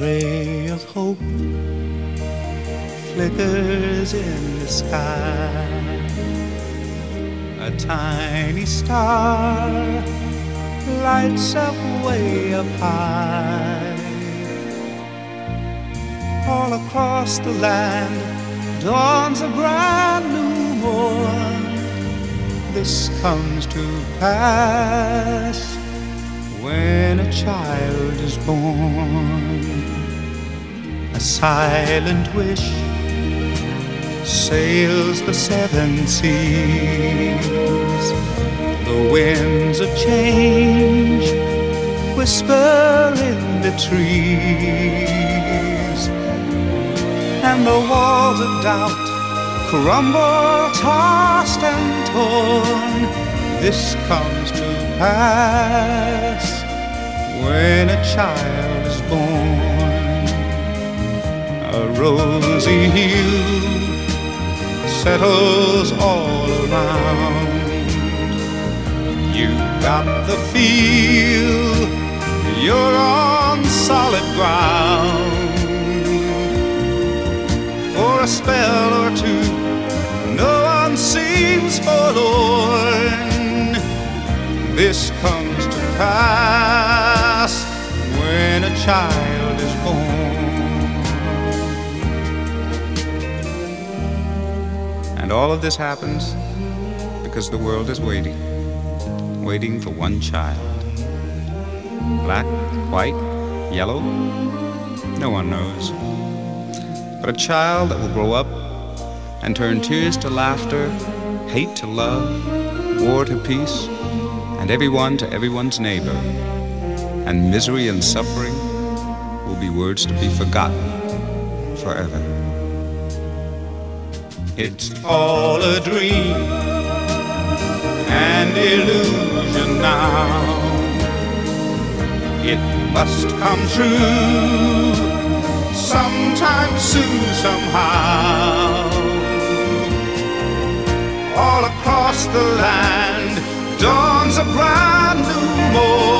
Ray of hope flickers in the sky. A tiny star lights up way up high. All across the land dawns a brand new morn. This comes to pass when a child is born. A silent wish sails the seven seas. The winds of change whisper in the trees, and the walls of doubt crumble, tossed and torn. This comes to pass when a child is born. A rosy hue settles all around. You got the feel, you're on solid ground. For a spell or two, no one seems forlorn. This comes to pass when a child And all of this happens because the world is waiting, waiting for one child. Black, white, yellow, no one knows. But a child that will grow up and turn tears to laughter, hate to love, war to peace, and everyone to everyone's neighbor. And misery and suffering will be words to be forgotten forever. It's all a dream, and illusion now. It must come true sometime soon, somehow. All across the land dawns a brand new morning